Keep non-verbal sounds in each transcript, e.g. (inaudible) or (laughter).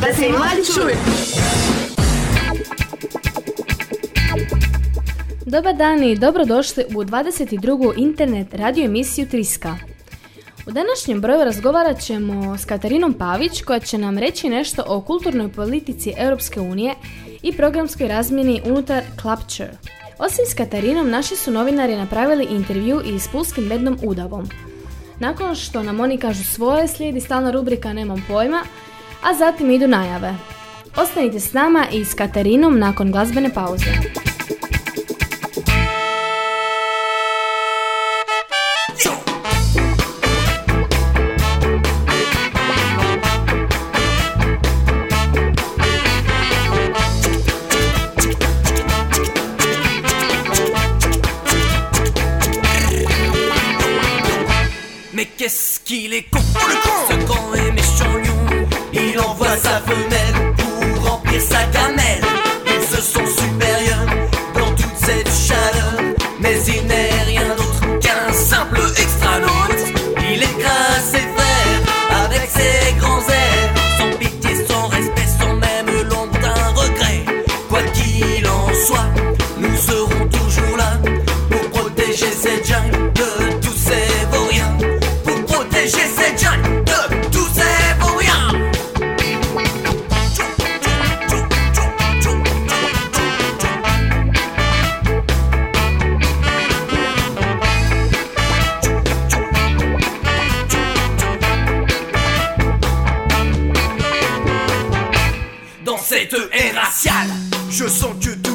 Da se mladi. Dobar dan i dobrodošli u 22. internet radio emisiju Triska. U današnjem broju razgovarat ćemo s Katarinom Pavić koja će nam reći nešto o kulturnoj politici Europske unije i programskoj razmjeni unutar Clubture. Osim s Katarinom, naši su novinari napravili intervju i s Pulskim mednom Udavom. Nakon što nam oni kažu svoje, slijedi stalna rubrika Nemam pojma, a zatim idu najave. Ostanite s nama i s Katarinom nakon glazbene pauze. Qu'est-ce qu'il est con,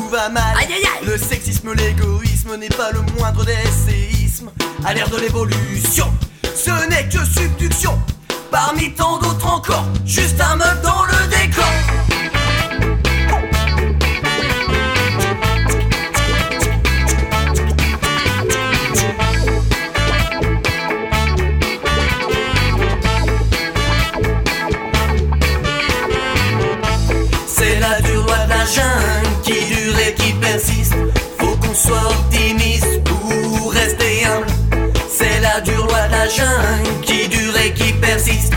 tout va mal. Aïe, aïe, aïe. Le sexisme, l'égoïsme n'est pas le moindre des séismes. À l'ère de l'évolution, ce n'est que subduction. Parmi tant d'autres encore, juste un meuble dans le décor. Qui dure et qui persiste.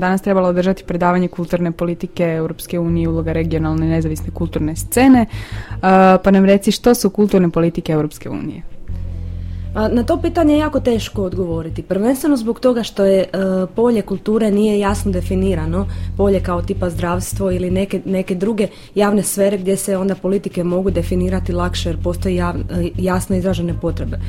Danas trebala održati predavanje kulturne politike Europske unije i uloga regionalne nezavisne kulturne scene. Pa nam reci što su kulturne politike Europske unije? Na to pitanje je jako teško odgovoriti. Prvenstveno zbog toga što je e, polje kulture nije jasno definirano, polje kao tipa zdravstvo ili neke, neke druge javne sfere gdje se onda politike mogu definirati lakše jer postoje jav- e, jasno izražene potrebe. E,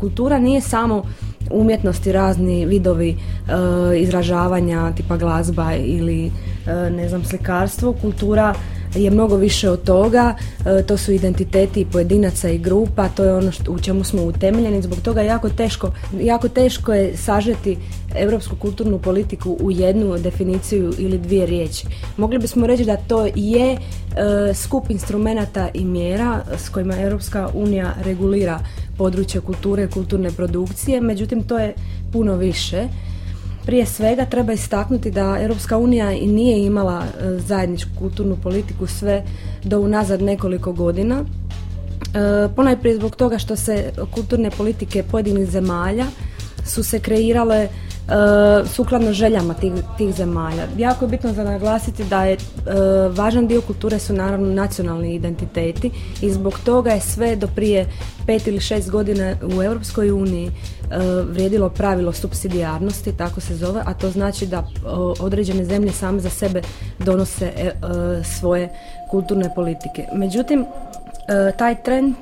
kultura nije samo umjetnost i razni vidovi e, izražavanja tipa glazba ili e, ne znam slikarstvo. Kultura je mnogo više od toga, e, to su identiteti pojedinaca i grupa, to je ono što, u čemu smo utemeljeni, zbog toga jako teško, jako teško je sažeti europsku kulturnu politiku u jednu definiciju ili dvije riječi. Mogli bismo reći da to je e, skup instrumenata i mjera s kojima Europska unija regulira područje kulture kulturne produkcije, međutim to je puno više. Prije svega treba istaknuti da Europska unija i nije imala e, zajedničku kulturnu politiku sve do unazad nekoliko godina. E, ponajprije zbog toga što se kulturne politike pojedinih zemalja su se kreirale sukladno željama tih, tih zemalja. Jako je bitno za naglasiti da je e, važan dio kulture su naravno nacionalni identiteti i zbog toga je sve do prije pet ili šest godina u Europskoj uniji e, vrijedilo pravilo subsidijarnosti, tako se zove, a to znači da određene zemlje same za sebe donose e, e, svoje kulturne politike. Međutim, e, taj trend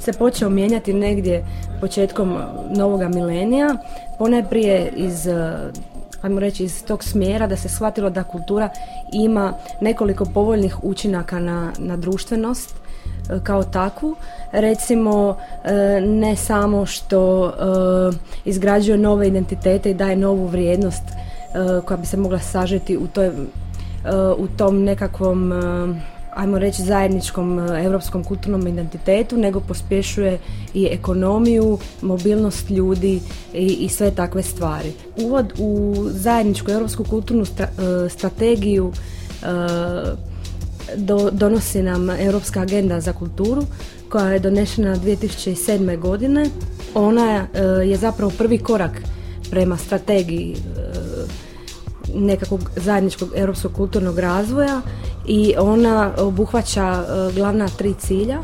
se počeo mijenjati negdje početkom novoga milenija, ponajprije iz e, ajmo reći iz tog smjera da se shvatilo da kultura ima nekoliko povoljnih učinaka na, na društvenost e, kao takvu. Recimo, e, ne samo što e, izgrađuje nove identitete i daje novu vrijednost koja bi se mogla sažeti u, toj, u tom nekakvom ajmo reći zajedničkom europskom kulturnom identitetu, nego pospješuje i ekonomiju, mobilnost ljudi i, i sve takve stvari. Uvod u zajedničku europsku kulturnu strategiju do, donosi nam Europska agenda za kulturu koja je donešena 2007. godine. Ona e, je zapravo prvi korak prema strategiji e, nekakvog zajedničkog europskog kulturnog razvoja i ona obuhvaća e, glavna tri cilja.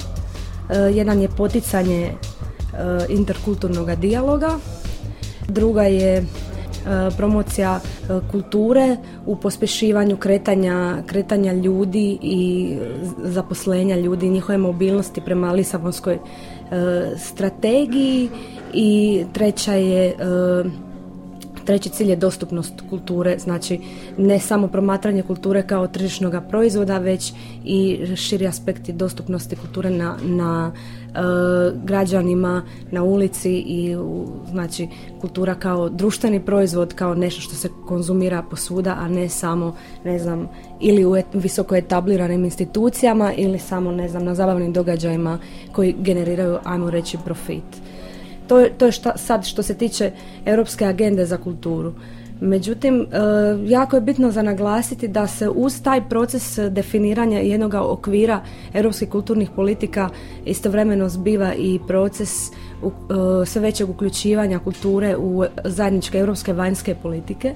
Jedan je poticanje interkulturnog dijaloga, druga je E, promocija e, kulture u pospješivanju kretanja, kretanja ljudi i zaposlenja ljudi, njihove mobilnosti prema Lisabonskoj e, strategiji i treća je Treći cilj je dostupnost kulture, znači ne samo promatranje kulture kao tržišnog proizvoda, već i širi aspekti dostupnosti kulture na, na e, građanima, na ulici i znači kultura kao društveni proizvod, kao nešto što se konzumira posvuda, a ne samo, ne znam, ili u et, visoko etabliranim institucijama ili samo, ne znam, na zabavnim događajima koji generiraju, ajmo reći, profit. To to je šta, sad što se tiče Europske agende za kulturu. Međutim, e, jako je bitno za naglasiti da se uz taj proces definiranja jednog okvira europskih kulturnih politika istovremeno zbiva i proces e, sve većeg uključivanja kulture u zajedničke europske vanjske politike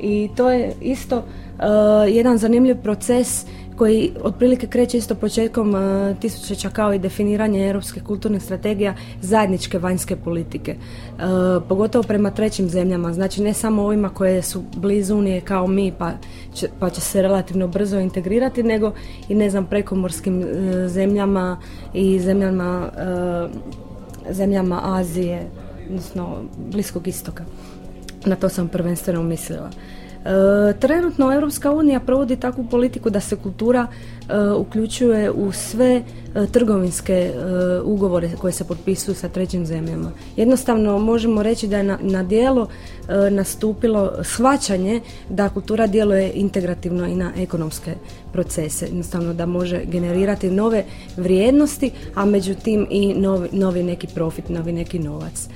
i to je isto e, jedan zanimljiv proces koji otprilike kreće isto početkom uh, tisućeća kao i definiranje europske kulturnih strategija zajedničke vanjske politike. Uh, pogotovo prema trećim zemljama, znači ne samo ovima koje su blizu Unije kao mi pa će, pa će se relativno brzo integrirati, nego i ne znam prekomorskim uh, zemljama i zemljama, zemljama Azije, odnosno Bliskog istoka. Na to sam prvenstveno mislila. E, trenutno Europska unija provodi takvu politiku da se kultura e, uključuje u sve e, trgovinske ugovore koje se potpisuju sa trećim zemljama. Jednostavno možemo reći da je na, na dijelo nastupilo shvaćanje da kultura djeluje integrativno i na ekonomske procese. Jednostavno da može generirati nove vrijednosti, a međutim i novi, novi neki profit, novi neki novac.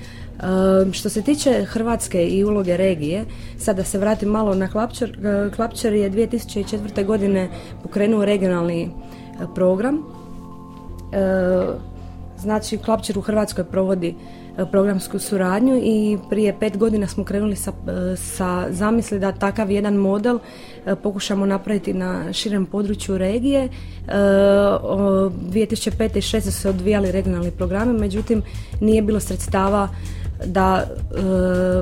Što se tiče Hrvatske i uloge regije, sada se vratim malo na Klapčar. E, Klapčar je 2004. godine pokrenuo regionalni e, program. E, znači, Klapčar u Hrvatskoj provodi programsku suradnju i prije pet godina smo krenuli sa, sa zamisli da takav jedan model pokušamo napraviti na širem području regije. 2005. i 2006. su se odvijali regionalni programi, međutim nije bilo sredstava da e,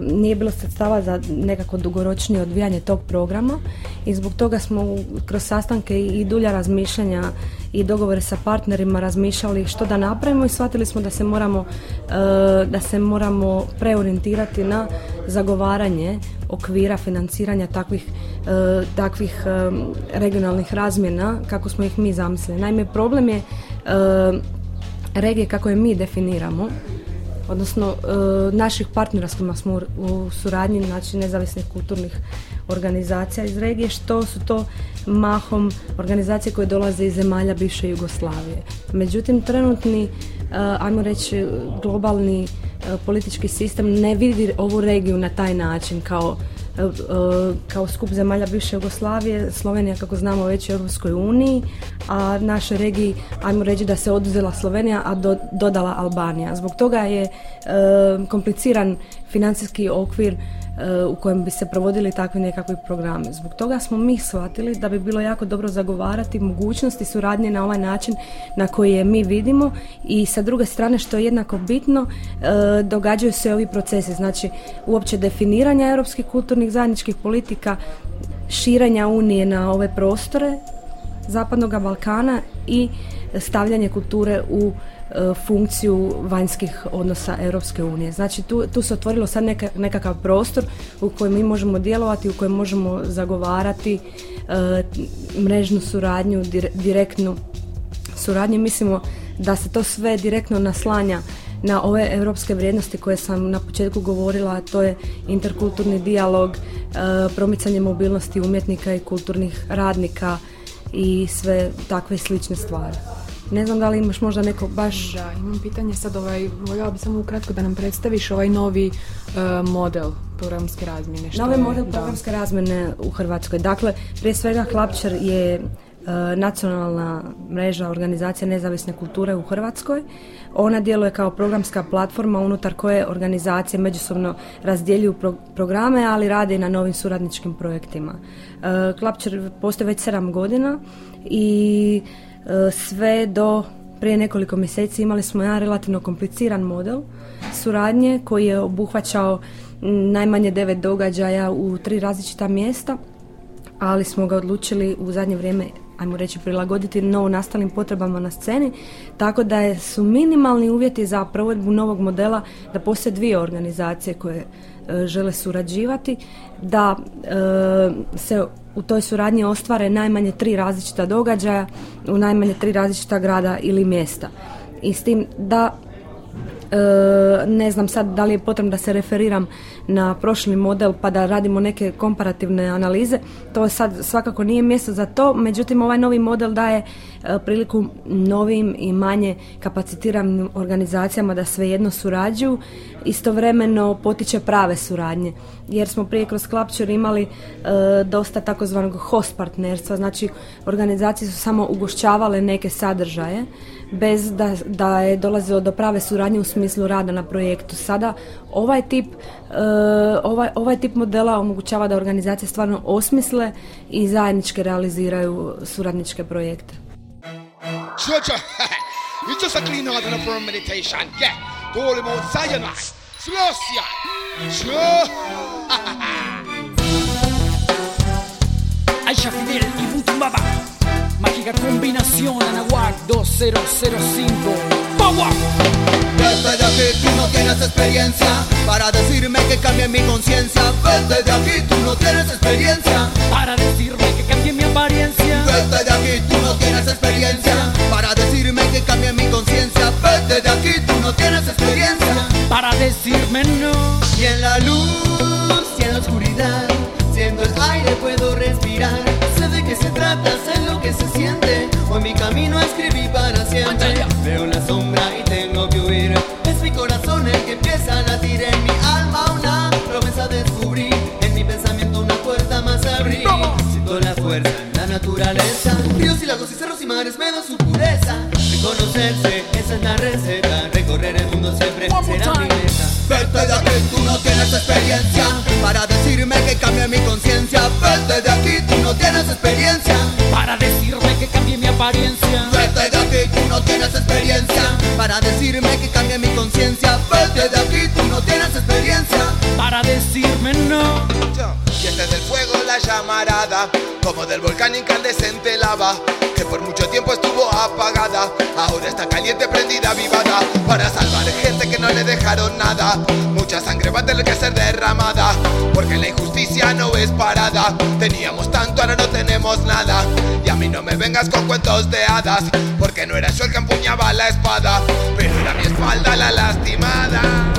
nije bilo sredstava za nekako dugoročnije odvijanje tog programa i zbog toga smo kroz sastanke i dulja razmišljanja i dogovore sa partnerima razmišljali što da napravimo i shvatili smo da se moramo e, da se moramo preorijentirati na zagovaranje okvira financiranja takvih, e, takvih regionalnih razmjena kako smo ih mi zamislili. Naime, problem je regije kako je mi definiramo odnosno e, naših partnera s kojima smo u suradnji, znači nezavisnih kulturnih organizacija iz regije, što su to mahom organizacije koje dolaze iz zemalja bivše Jugoslavije. Međutim, trenutni, e, ajmo reći, globalni e, politički sistem ne vidi ovu regiju na taj način kao kao skup zemalja bivše Jugoslavije, Slovenija kako znamo već u Europskoj uniji, a našoj regiji, ajmo reći da se oduzela Slovenija, a dodala Albanija. Zbog toga je e, kompliciran financijski okvir u kojem bi se provodili takvi nekakvi programi. Zbog toga smo mi shvatili da bi bilo jako dobro zagovarati mogućnosti suradnje na ovaj način na koji je mi vidimo i sa druge strane što je jednako bitno e, događaju se ovi procesi, znači uopće definiranja europskih kulturnih zajedničkih politika, širenja Unije na ove prostore Zapadnog Balkana i stavljanje kulture u funkciju vanjskih odnosa Europske unije. Znači tu, tu se otvorilo sad neka, nekakav prostor u kojem mi možemo djelovati, u kojem možemo zagovarati e, mrežnu suradnju, direktnu suradnju. Mislimo da se to sve direktno naslanja na ove europske vrijednosti koje sam na početku govorila, to je interkulturni dijalog, e, promicanje mobilnosti umjetnika i kulturnih radnika i sve takve slične stvari. Ne znam da li imaš možda neko baš... Da, imam pitanje sad, ovaj, voljela bi samo ukratko da nam predstaviš ovaj novi e, model programske razmjene. Novi model programske razmjene u Hrvatskoj. Dakle, prije svega Klapčer je e, nacionalna mreža organizacija nezavisne kulture u Hrvatskoj. Ona djeluje kao programska platforma unutar koje organizacije međusobno razdjeljuju programe, ali rade i na novim suradničkim projektima. E, Klapčer postoji već 7 godina i E, sve do prije nekoliko mjeseci imali smo jedan relativno kompliciran model suradnje koji je obuhvaćao najmanje devet događaja u tri različita mjesta, ali smo ga odlučili u zadnje vrijeme ajmo reći prilagoditi novo nastalim potrebama na sceni, tako da su minimalni uvjeti za provedbu novog modela da postoje dvije organizacije koje e, žele surađivati, da e, se u toj suradnji ostvare najmanje tri različita događaja u najmanje tri različita grada ili mjesta. I s tim da e, ne znam sad da li je potrebno da se referiram na prošli model pa da radimo neke komparativne analize. To sad svakako nije mjesto za to, međutim ovaj novi model daje e, priliku novim i manje kapacitiranim organizacijama da svejedno surađuju, istovremeno potiče prave suradnje. Jer smo prije kroz Klapčer imali e, dosta takozvanog host partnerstva, znači organizacije su samo ugošćavale neke sadržaje bez da, da je dolazilo do prave suradnje u smislu rada na projektu. Sada ovaj tip e, ovaj, ovaj tip modela omogućava da organizacije stvarno osmisle i zajedničke realiziraju suradničke projekte. (laughs) (laughs) Mágica combinación Anahuac 2005. ¡Power! Vete de aquí, tú no tienes experiencia. Para decirme que cambie mi conciencia. Vete de aquí, tú no tienes experiencia. Para decirme que cambie mi apariencia. Vete de aquí, tú no tienes experiencia. Para decirme que cambie mi conciencia. Vete de aquí, tú no tienes experiencia. Para decirme no. Y en la luz y en la oscuridad Siendo el aire puedo respirar Sé de qué se trata, sé lo que se siente. Hoy mi camino escribí para siempre. Veo la sombra y tengo que huir. Es mi corazón el que empieza a latir En mi alma una promesa descubrí En mi pensamiento una puerta más abrir. Siento la fuerza en la naturaleza. Ríos y lagos y cerros y mares me dan su pureza. Reconocerse, esa es la receta. Recorrer el mundo siempre será mi meta. Vete de aquí, Para decirme que cambie mi conciencia. Vete de aquí, tú no tienes experiencia. Para decirme no. Y este del fuego la llamarada. Como del volcán incandescente lava Que por mucho tiempo estuvo apagada. Ahora está caliente, prendida, vivada Para salvar gente que no le dejaron nada. Mucha sangre va a tener que ser derramada Porque la injusticia no es parada. Teníamos tanto, ahora no tenemos nada. Y a mí no me vengas con cuentos de hadas Porque no era yo el la espada Pero era mi espalda la lastimada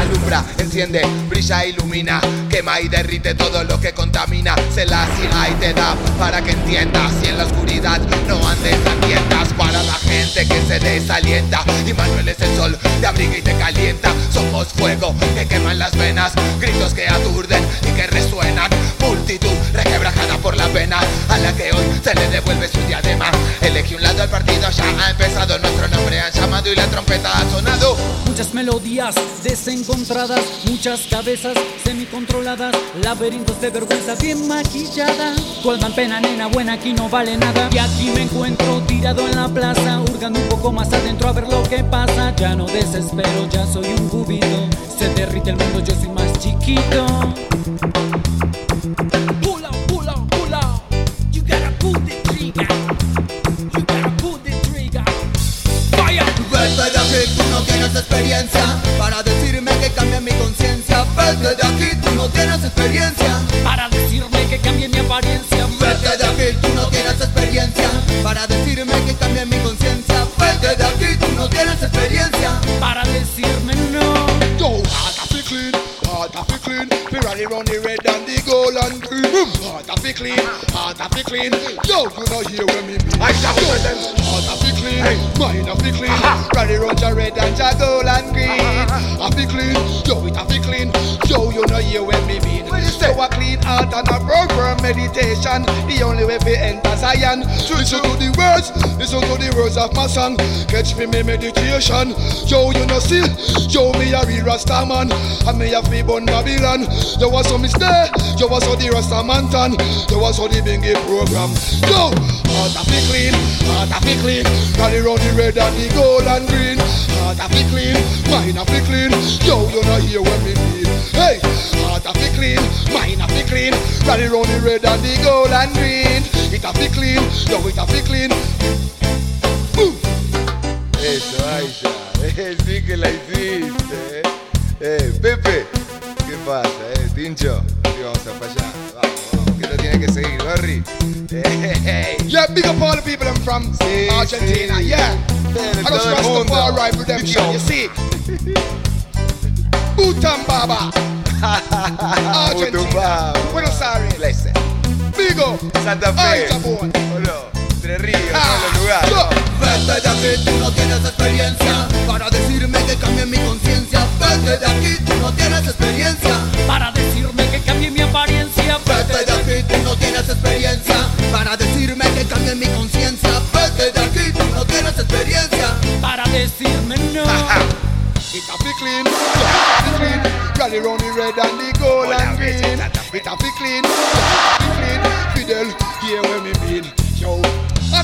alumbra, enciende, brilla, ilumina, quema y derrite todo lo que contamina. Se la y te da para que entiendas y en la oscuridad no andes a tiendas para la gente que se desalienta. Y Manuel es el sol, te abriga y te calienta. Somos fuego que queman las venas, gritos que aturden y que resuenan. Multitud requebrajada por la pena a la que hoy se le devuelve su diadema. Elegí un lado, el partido ya ha empezado. Nuestro nombre han llamado y la trompeta ha sonado. Muchas melodías desencontradas, muchas cabezas semicontroladas, laberintos de vergüenza bien maquillada. Colman pena, nena buena, aquí no vale nada. Y aquí me encuentro tirado en la plaza, hurgando un poco más adentro a ver lo que pasa. Ya no desespero, ya soy un cubito. Se derrite el mundo, yo soy más chiquito. años experiencia para decirme que cambia mi conciencia. Vete de aquí, tú no tienes experiencia para decirme que cambie mi apariencia. Vete de aquí, tú no tienes experiencia para decirme que cambie mi conciencia. Vete de aquí, tú no tienes experiencia para decirme no. Yo, be clean, gotta be clean, be running round the red and the gold and green. Gotta be clean, gotta clean. Yo, you know hear what me mean. I shall. Mind of it clean. Rally round the red and gold heart and a program meditation. The only way we enter Zion. Listen to the words, listen to the words of my song. Catch me me meditation. Yo, you know see, yo me a real Rasta man, and me a fi born Babylon. Yo was so mistake, yo was so the Rasta man tan, yo was so the bingy program. Yo, heart a it clean, heart of it clean. Carry round the red and the gold and green. Heart of it clean, mind of it clean. Yo, you know hear what me mean. Hey, heart of it clean, mind of it clean. Carry round the red and the gold and green. It a fit clean, yo it a fit clean. Boom. Eso, Aisha. Sí que la hiciste. Eh, Eh, Pepe. ¿Qué pasa, eh? Tincho. Sí, vamos a para allá. Vamos, vamos. Que esto tiene que seguir. Eh, hey. Yeah, big up all the people I'm from Sí, Argentina, sí. yeah. I just todo el mundo. Rastafari redemption, you see. (laughs) Butan Baba, (laughs) Argentina. Buenos Aires, Blessed. up, Santa Fe. Ay, Jabón. ¿O no? Tres Ríos, Ah, todos los lugares. Vete de aquí, tú no tienes experiencia Para decirme que cambie mi conciencia Vete de aquí, tú no tienes experiencia Para decirme que cambie mi apariencia. Vete de aquí, tú no tienes experiencia Para decirme que cambie mi conciencia Vete de aquí, tú no tienes experiencia Para decirme no. It a clean, yeah, it a fi clean. Rally round the red and the gold and green. veces, Santa Fe. It a fi clean, it a fi clean. Fidel, hear what me mean.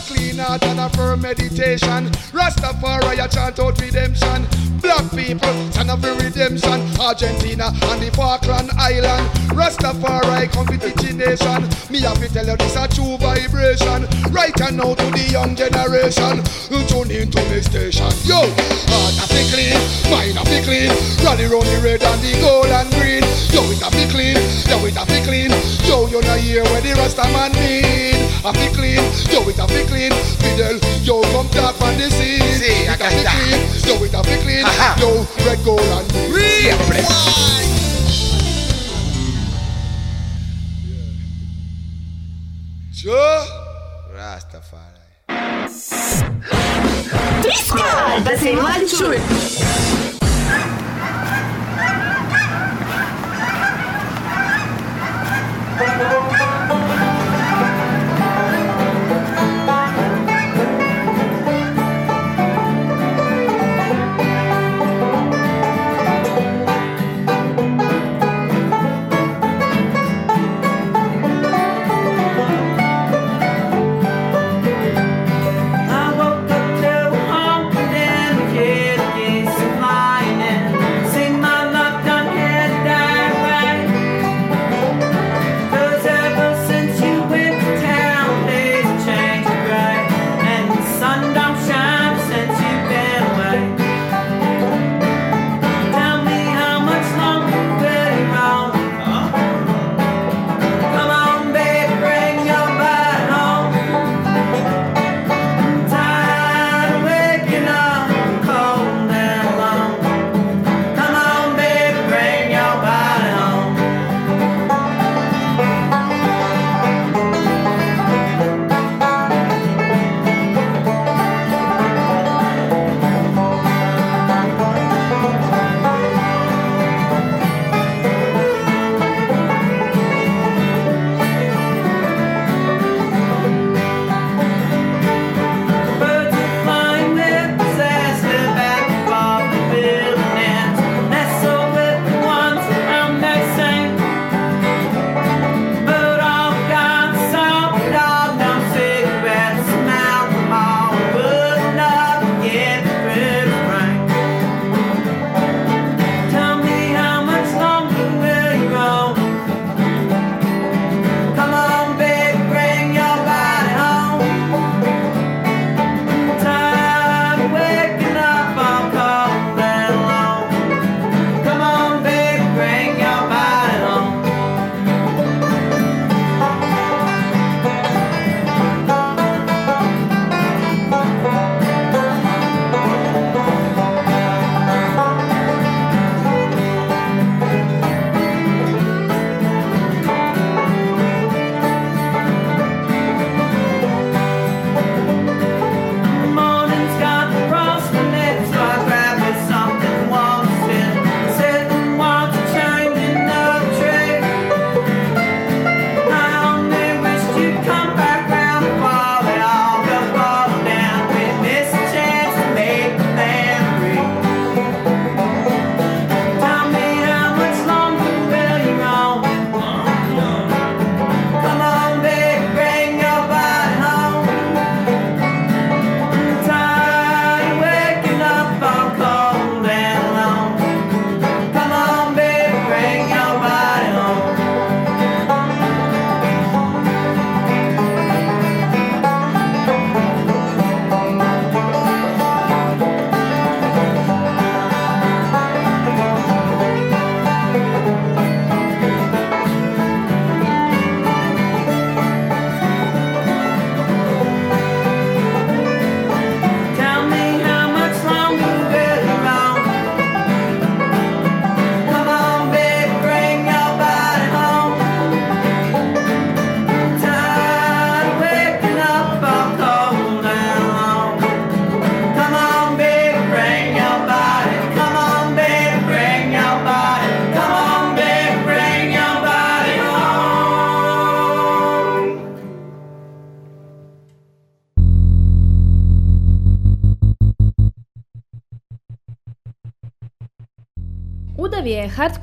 Clean heart and a firm meditation. Rastafari a chant out redemption. Black people stand up for redemption. Argentina and the Falkland Island. Rastafari come with the nation. Me have to tell you this a true vibration. Right and now to the young generation. Tune into me station. Yo, heart a fi clean, mind a fi clean. Rally round the red and the gold and green. Yo, it a fi clean, yo, it a fi clean. Yo, you know hear where the Rasta man mean. A fi clean, yo, it a fi clean. Fidel, yo, come talk on the scene. Sí, it acá a fi está. clean, yo, it a fi clean. Ajá. Yo, red, gold and green. Siempre. Yo, Rastafari. Да се млади човек. Bunjev (laughs)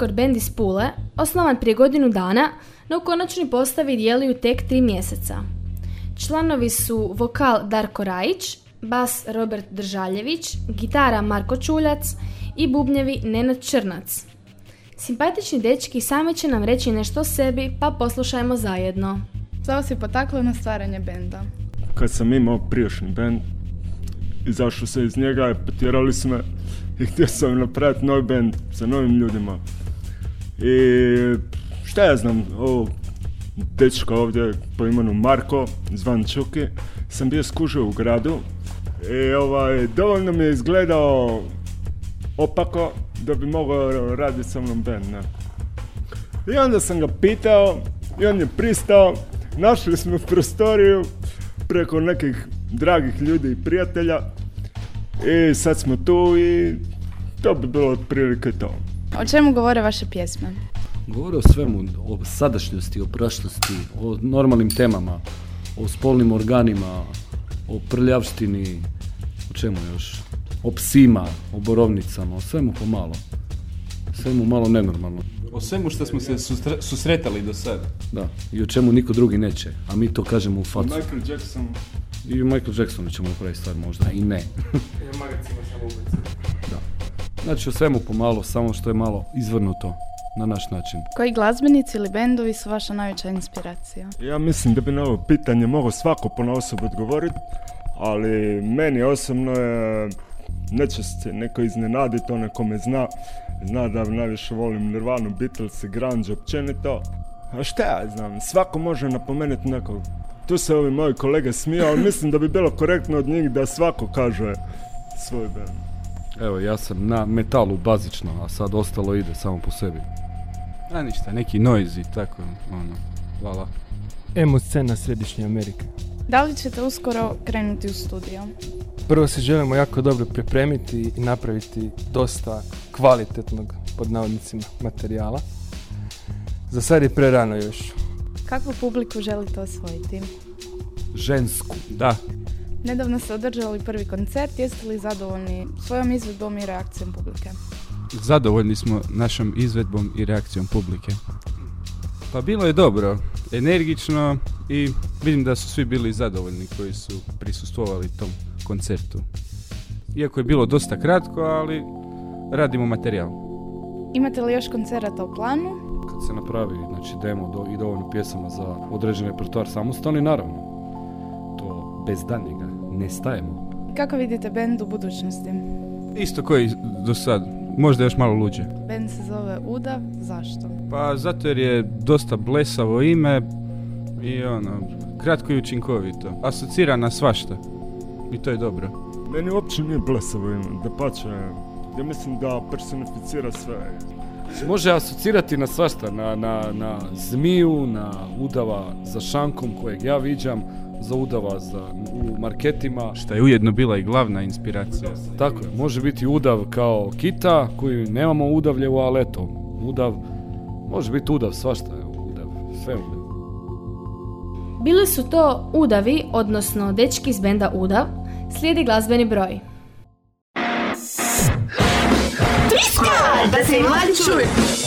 hardcore band iz Pule, osnovan prije godinu dana, no u konačnoj postavi djeluju tek tri mjeseca. Članovi su vokal Darko Rajić, bas Robert Držaljević, gitara Marko Čuljac i bubnjevi Nenad Črnac. Simpatični dečki sami će nam reći nešto o sebi, pa poslušajmo zajedno. Vas je potaklo na stvaranje benda? Kad sam imao prijašnji band, izašao se iz njega, potjerali su me i htio sam napraviti novi band sa novim ljudima. I šta ja znam, ovo dečka ovdje po imenu Marko, zvan Čuki, sam bio skužio u gradu i ovaj, dovoljno mi je izgledao opako da bi mogao raditi sa mnom band, ne. I onda sam ga pitao i on je pristao, našli smo prostoriju preko nekih dragih ljudi i prijatelja i sad smo tu i to bi bilo otprilike to. O čemu govore vaše pjesme? Govore o svemu, o sadašnjosti, o prošlosti, o normalnim temama, o spolnim organima, o prljavštini, o čemu još? O psima, o borovnicama, o svemu pomalo. Svemu malo nenormalno. O svemu što smo se susre- susretali do sada. Da, i o čemu niko drugi neće, a mi to kažemo u facu. Michael Jackson I Michael Jacksonu ćemo napraviti stvar možda, i ne. (laughs) da. Znači o svemu pomalo, samo što je malo izvrnuto na naš način. Koji glazbenici ili bendovi su vaša najveća inspiracija? Ja mislim da bi na ovo pitanje mogao svako po osob odgovoriti, ali meni osobno je, neće se neko iznenaditi, onaj ko me zna, zna da najviše volim Nirvanu, Beatles i grunge općenito. A šta ja znam, svako može napomenuti nekog. Tu se ovi moji kolege smiju, ali mislim da bi bilo korektno od njih da svako kaže svoj band. Evo, ja sam na metalu bazično, a sad ostalo ide samo po sebi. A ništa, neki noise i tako, ono, hvala. Emo scena Središnje Amerike. Da li ćete uskoro krenuti u studio? Prvo se želimo jako dobro pripremiti i napraviti dosta kvalitetnog, pod navodnicima, materijala. Za sad je prerano još. Kakvu publiku želite osvojiti? Žensku. Da, Nedavno ste održali prvi koncert, jeste li zadovoljni svojom izvedbom i reakcijom publike? zadovoljni smo našom izvedbom i reakcijom publike. Pa bilo je dobro, energično i vidim da su svi bili zadovoljni koji su prisustvovali tom koncertu. Iako je bilo dosta kratko, ali radimo materijal. Imate li još koncerata u planu? Kad se napravi znači, demo do, i dovoljno pjesama za određen repertoar samostalni, naravno. To bez danjega ne stajemo. Kako vidite bend u budućnosti? Isto koji do sad, možda još malo luđe. Bend se zove Udav, zašto? Pa zato jer je dosta blesavo ime i ono, kratko i učinkovito. Asocira na svašta. I to je dobro. Meni uopće nije blesavo ime, da pače, ja mislim da personificira sve. Može asocirati na svašta, na, na, na zmiju, na udava za šankom kojeg ja viđam, udava za, u marketima. Šta je ujedno bila i glavna inspiracija. Tako je, može biti udav kao kita, koji nemamo udavljevu, ali eto, udav, može biti udav svašta, evo, udav, sve udav. Bili su to Udavi, odnosno dečki iz benda Udav, slijedi glazbeni broj. Triska! Da se mladi čuju.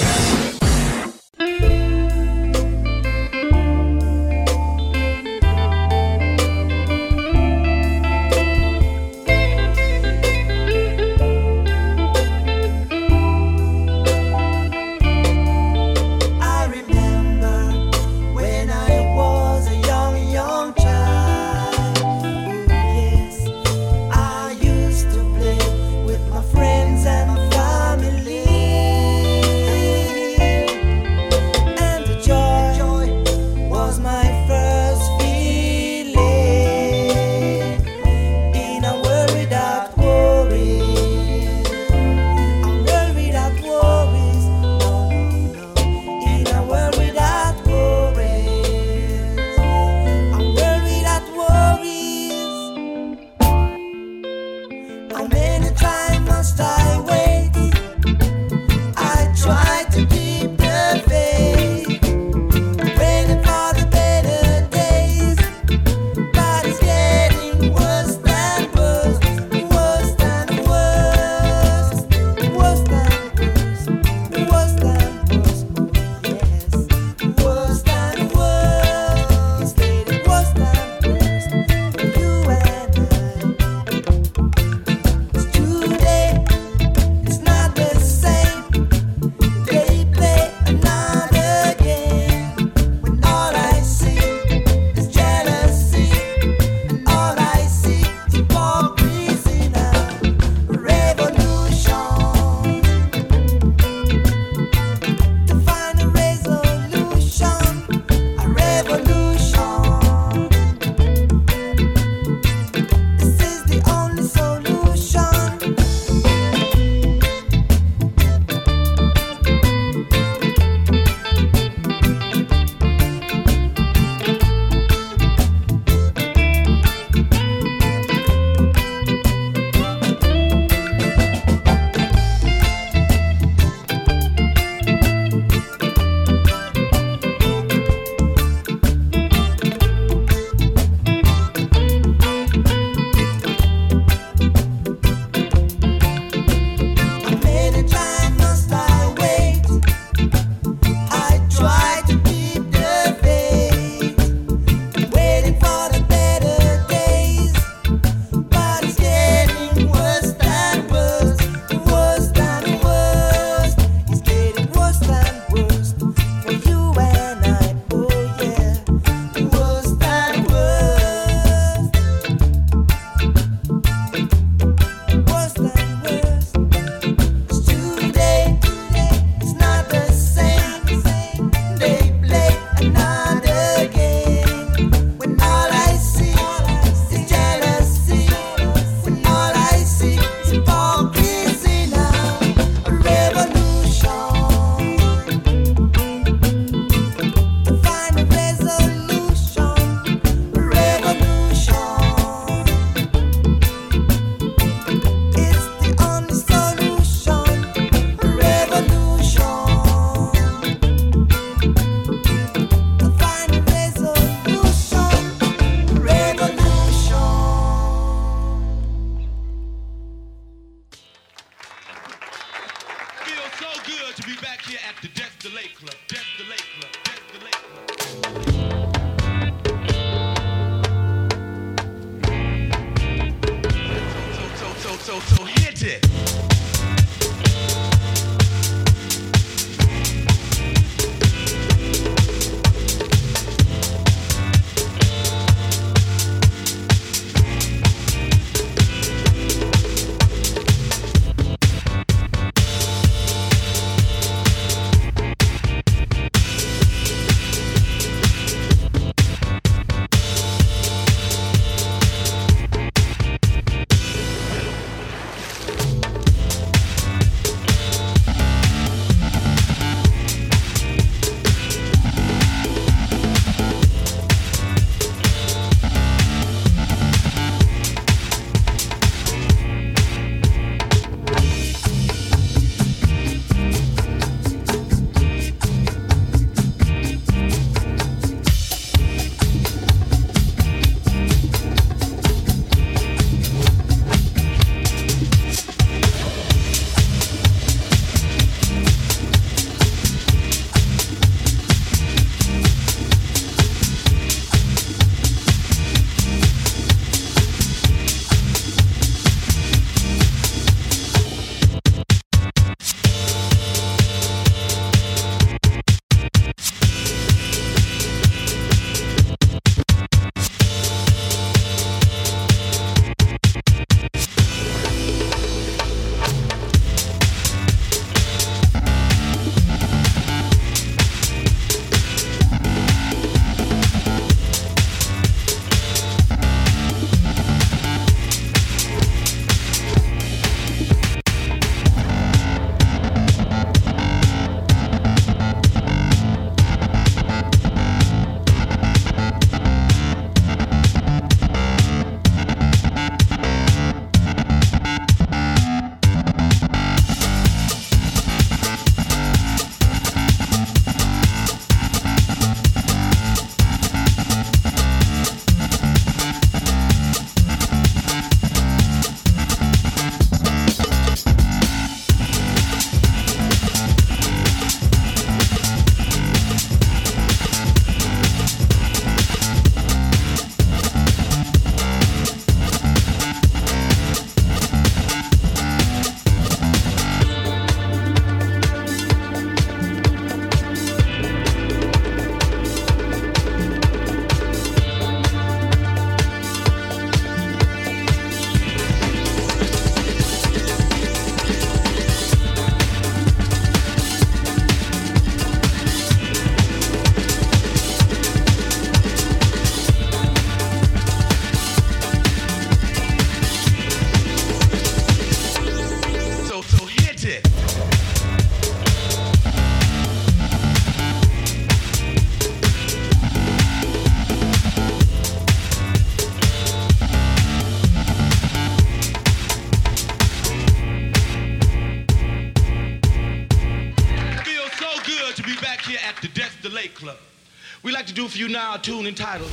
Tune entitled.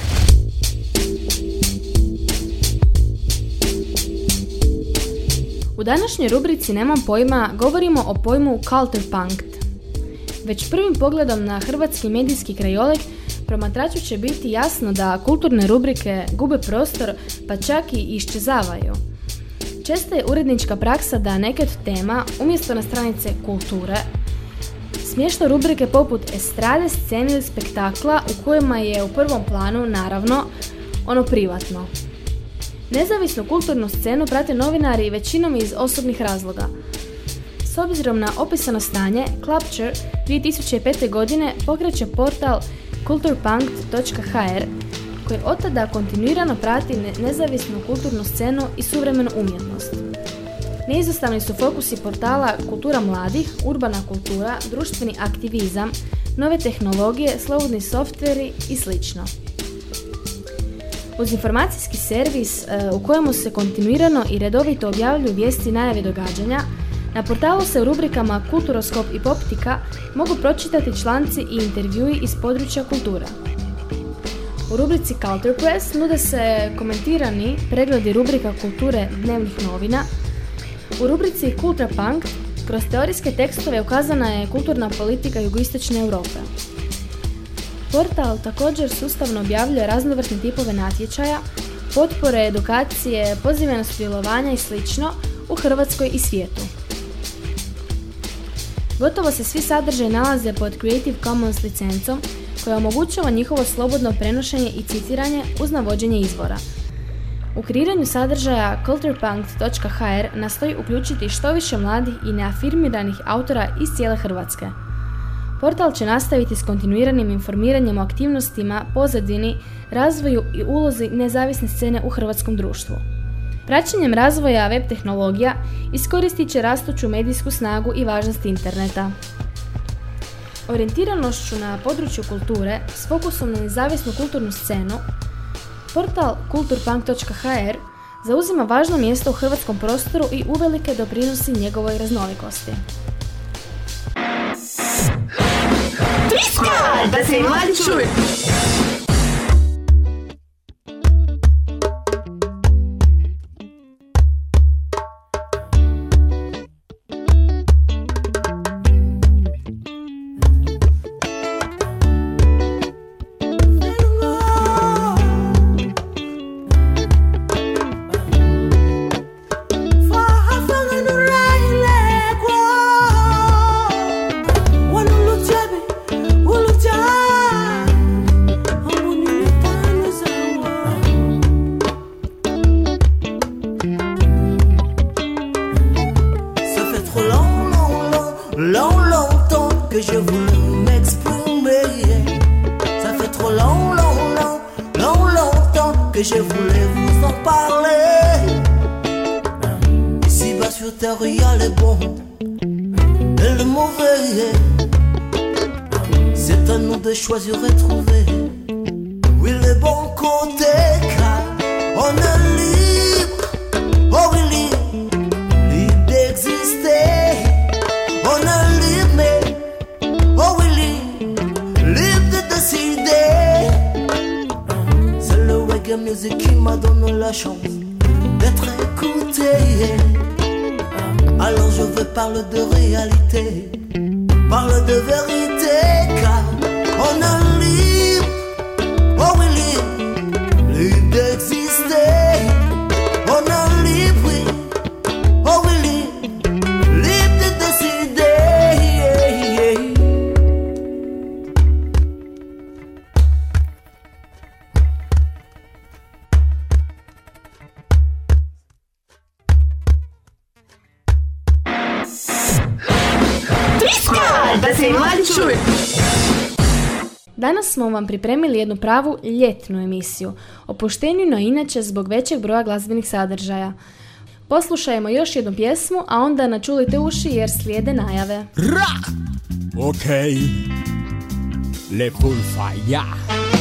U današnjoj rubrici Nemam pojma govorimo o pojmu Culturpunkt. Već prvim pogledom na hrvatski medijski krajolik promatraču će biti jasno da kulturne rubrike gube prostor pa čak i iščezavaju. Česta je urednička praksa da neke tema, umjesto na stranice kulture, smješta rubrike poput estrade, scene ili spektakla u kojima je u prvom planu, naravno, ono privatno. Nezavisnu kulturnu scenu prate novinari većinom iz osobnih razloga. S obzirom na opisano stanje, Clubture 2005. godine pokreće portal culturpunkt.hr koji od tada kontinuirano prati ne- nezavisnu kulturnu scenu i suvremenu umjetnost. Neizostavni su fokusi portala kultura mladih, urbana kultura, društveni aktivizam, nove tehnologije, slobodni softveri i slično. Uz informacijski servis e, u kojemu se kontinuirano i redovito objavljuju vijesti i najave događanja, na portalu se u rubrikama Kulturoskop i Poptika mogu pročitati članci i intervjui iz područja kultura. U rubrici Culture Press nude se komentirani pregledi rubrika kulture dnevnih novina. U rubrici Kultura Punk Kroz teorijske tekstove ukazana je kulturna politika jugoistočne Europe. Portal također sustavno objavljuje raznovrsne tipove natječaja, potpore, edukacije, pozive na sudjelovanja i sl. u Hrvatskoj i svijetu. Gotovo se svi sadržaj nalaze pod Creative Commons licencom koja omogućava njihovo slobodno prenošenje i citiranje uz navođenje izvora. U kreiranju sadržaja culturepunk.hr nastoji uključiti što više mladih i neafirmiranih autora iz cijele Hrvatske. Portal će nastaviti s kontinuiranim informiranjem o aktivnostima, pozadini, razvoju i ulozi nezavisne scene u hrvatskom društvu. Praćenjem razvoja web tehnologija iskoristit će rastuću medijsku snagu i važnost interneta. Orijentiranošću na području kulture s fokusom na nezavisnu kulturnu scenu, portal kulturpunk.hr zauzima važno mjesto u hrvatskom prostoru i uvelike doprinosi njegovoj raznolikosti. Da se i mladi čuju. Danas smo vam pripremili jednu pravu ljetnu emisiju o poštenju, no inače zbog većeg broja glazbenih sadržaja. Poslušajmo još jednu pjesmu, a onda načulite uši jer slijede najave. Ra! Ok. Le full fire.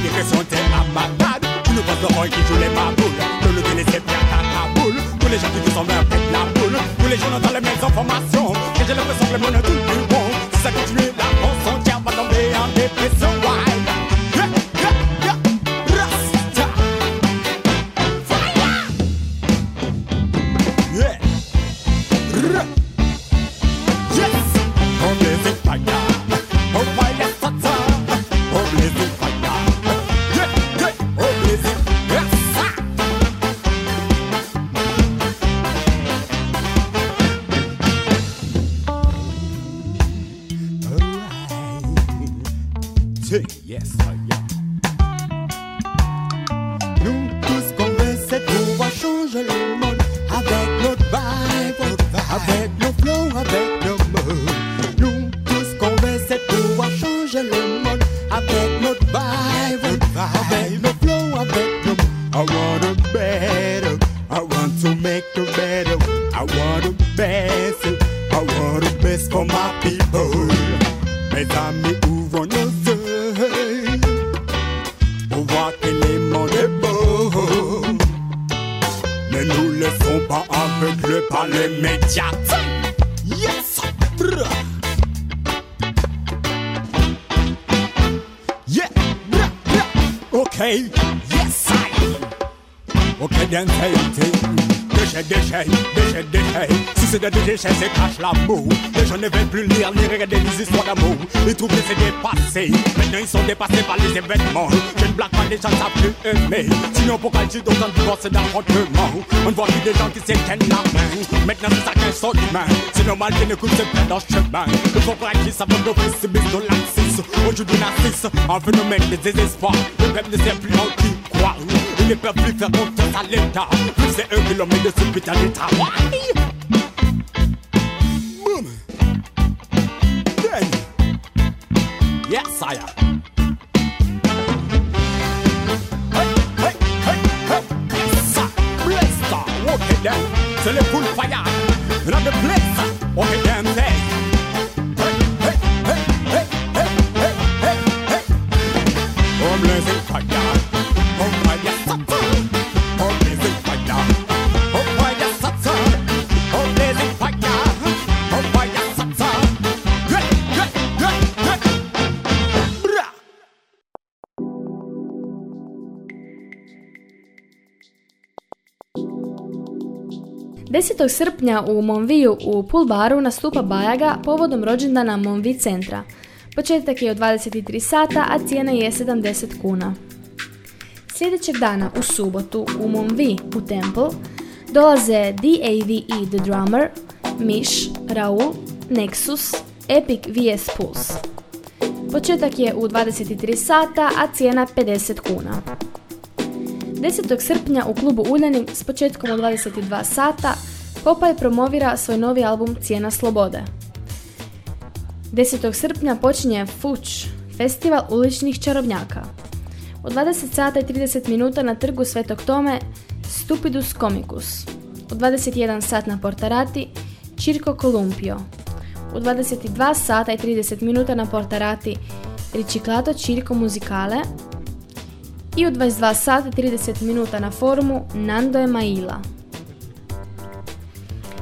Bad C'est bien que sont à Bagdad Tu nous passes le qui joue les baboules. Le le c'est bien à Kaboul Tous les gens qui sont bien avec la boule. Tous les jours dans les mêmes informations. Que j'ai l'impression que le monde est tout plus bon Si ça continue la rançon Tiens va tomber en it C'est des déchets, c'est cache l'amour. Les gens ne veulent plus lire ni regarder des histoires d'amour. Ils trouvent que c'est dépassé. Maintenant, ils sont dépassés par les événements. Je ne blague pas, les gens savent plus aimer. Sinon, pourquoi j'ai d'autant de divorces et d'affrontements On ne voit plus des gens qui s'éteignent la main. Maintenant, c'est chacun son humain. C'est normal qu'ils n'écoutent se perdre dans le chemin. Il faut pratiquer ça pour nos fils, de l'axis. Aujourd'hui, narcisse, un phénomène de désespoir. Le peuple ne sait plus en qui croire. Ils ne peuvent plus faire confiance à l'État. Plus c'est eux qui l'ont mis de ce putain d'État. Yes, am. Hey, hey, hey, hey. Yes, sir. Blaze star. Okay, then. C'est le full fire. Not the place. Okay, then, 10. srpnja u Monviju u Pool baru nastupa Bajaga povodom rođendana Monvi centra. Početak je od 23 sata, a cijena je 70 kuna. Sljedećeg dana u subotu u Monvi u Temple dolaze DAVE The Drummer, Miš, Raul, Nexus, Epic VS Pulse. Početak je u 23 sata, a cijena 50 kuna. 10. srpnja u klubu Uljanik s početkom u 22 sata Popaj promovira svoj novi album Cijena slobode. 10. srpnja počinje Fuć, festival uličnih čarobnjaka. U 20 sata i 30 minuta na trgu Svetog Tome Stupidus Comicus. U 21 sat na Portarati Circo Columpio. U 22 sata i 30 minuta na Portarati Riciclato Circo Musicale i u 22 sata i 30 minuta na forumu Nando je Maila.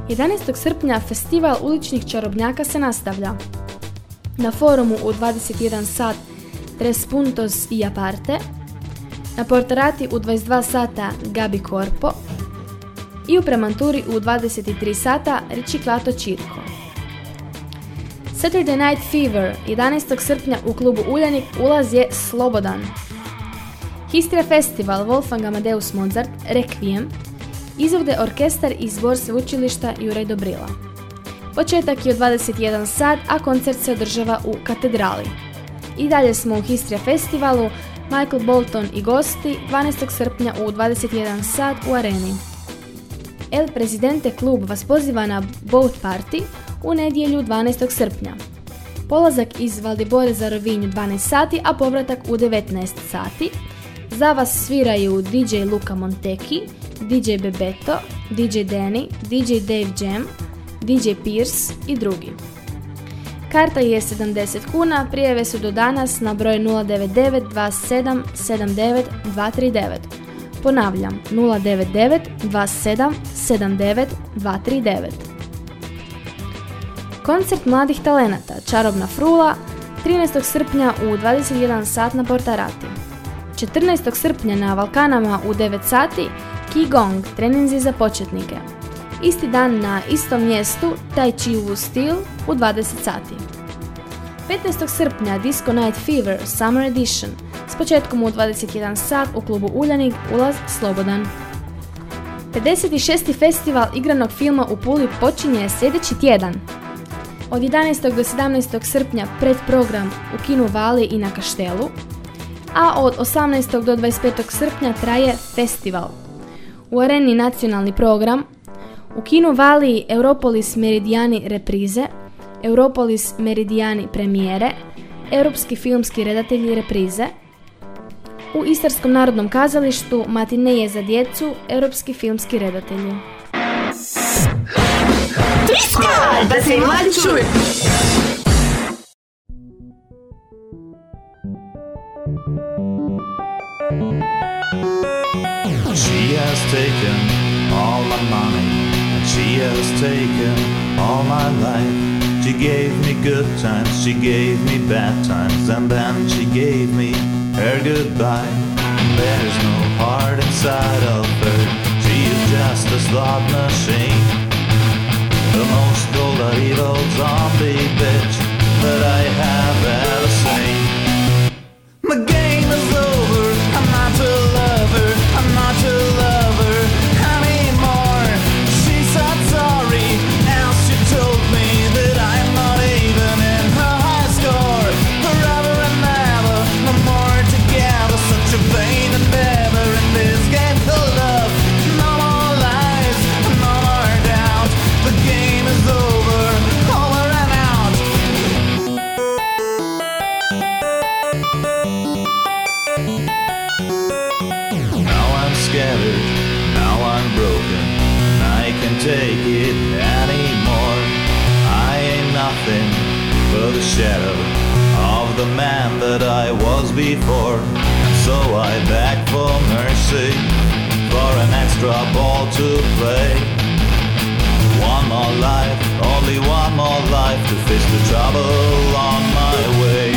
11. srpnja festival uličnih čarobnjaka se nastavlja. Na forumu u 21 sat Tres Puntos i Aparte, na Portarati u 22 sata Gabi Corpo i u Premanturi u 23 sata Riciclato Circo. Saturday Night Fever 11. srpnja u klubu Uljanik ulaz je slobodan. Histria Festival Wolfgang Amadeus Mozart Requiem izvode orkestar i zbor sveučilišta Juraj Dobrila. Početak je u 21 sat, a koncert se održava u katedrali. I dalje smo u Histria Festivalu, Michael Bolton i gosti 12. srpnja u 21 sat u areni. El Presidente klub vas poziva na Boat Party u nedjelju 12. srpnja. Polazak iz Valdibore za Rovinju 12 sati, a povratak u 19 sati. Za vas sviraju DJ Luka Monteki, DJ Bebeto, DJ Danny, DJ Dave Jam, DJ Pierce i drugi. Karta je 70 kuna, prijeve su do danas na broj 099 27 79 239. Ponavljam, 099 27 79 239. Koncert mladih talenata Čarobna frula 13. srpnja u 21 sat na Portarati. 14. srpnja na Valkanama u 9 sati Qigong, treninzi za početnike. Isti dan na istom mjestu Tai Chi Wu Steel u 20 sati. 15. srpnja Disco Night Fever Summer Edition s početkom u 21 sat u klubu Uljanik, ulaz slobodan. 56. festival igranog filma u Puli počinje sljedeći tjedan. Od 11. do 17. srpnja predprogram u Kinu Vali i na Kaštelu, a od 18. do 25. srpnja traje festival. U areni nacionalni program, u Kinu Vali Europolis Meridiani reprize, Europolis Meridiani premijere, Europski filmski redatelji reprize, u Istarskom narodnom kazalištu Matineje za djecu, Europski filmski redatelji. Triska! Da se čuju. She has taken all my money, and she has taken all my life. She gave me good times, she gave me bad times, and then she gave me her goodbye. And There's no heart inside of her, she is just a slot machine. The most cold evil zombie bitch that I have ever a shadow of the man that I was before. So I beg for mercy, for an extra ball to play. One more life, only one more life to face the trouble on my way.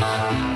Peace.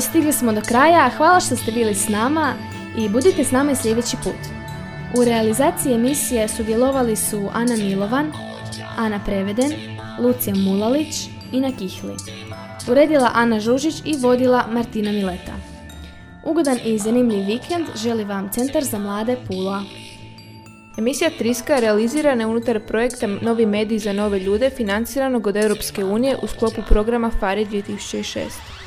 Stigli smo do kraja. Hvala što ste bili s nama i budite s nama i sljedeći put. U realizaciji emisije sudjelovali su Ana Milovan, Ana Preveden, Lucija Mulalić, Ina Kihli. Uredila Ana Žužić i vodila Martina Mileta. Ugodan i zanimljiv vikend želi vam Centar za mlade Pula. Emisija Triska je realizirana unutar projekta Novi mediji za nove ljude financiranog od Europske unije u sklopu programa FARI 2006.